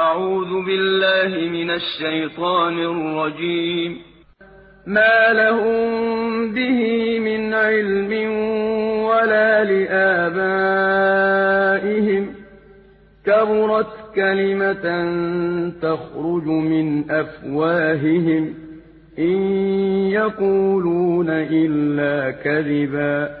أعوذ بالله من الشيطان الرجيم. ما لهم به من علم ولا لآبائهم. كبرت كلمة تخرج من أفواههم. إن يقولون إلا كذبا.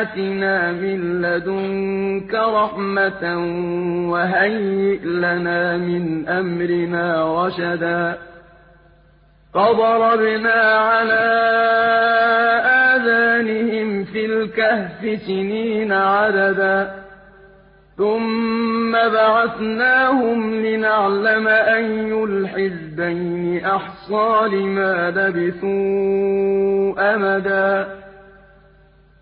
آتِنَا مِن لَّدُنكَ رَحْمَةً وَهَيِّئْ لَنَا مِنْ أَمْرِنَا رَشَدًا فَضَرَبْنَا عَلَىٰ آذَانِهِمْ فِي الْكَهْفِ سِنِينَ عَدَدًا ثُمَّ بَعَثْنَاهُمْ لِنَعْلَمَ أَيُّ الْحِزْبَيْنِ أَحْصَىٰ لِمَا لَبِثُوا أَمَدًا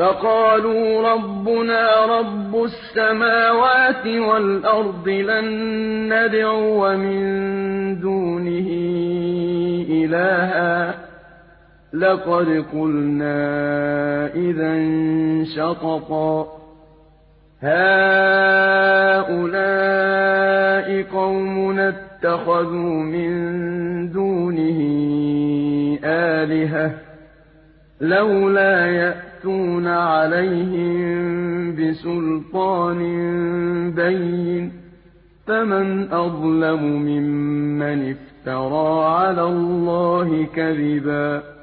فَقَالُوا رَبُّنَا رَبُّ السَّمَاوَاتِ وَالْأَرْضِ لَن نَّدْعُوَ مِن دُونِهِ إِلَٰهًا ۖ. لَّقَدْ قُلْنَا إِذًا شَطَطًا. هَٰؤُلَاءِ قَوْمُنَا اتَّخَذُوا مِن دُونِهِ آلِهَةً ۖ. لَّوْلَا يَأْتُونَ عَلَيْهِم بِسُلْطَانٍ بَيِّنٍ ۖ فَمَنْ أَظْلَمُ مِمَّنِ افْتَرَىٰ عَلَى اللَّهِ كَذِبًا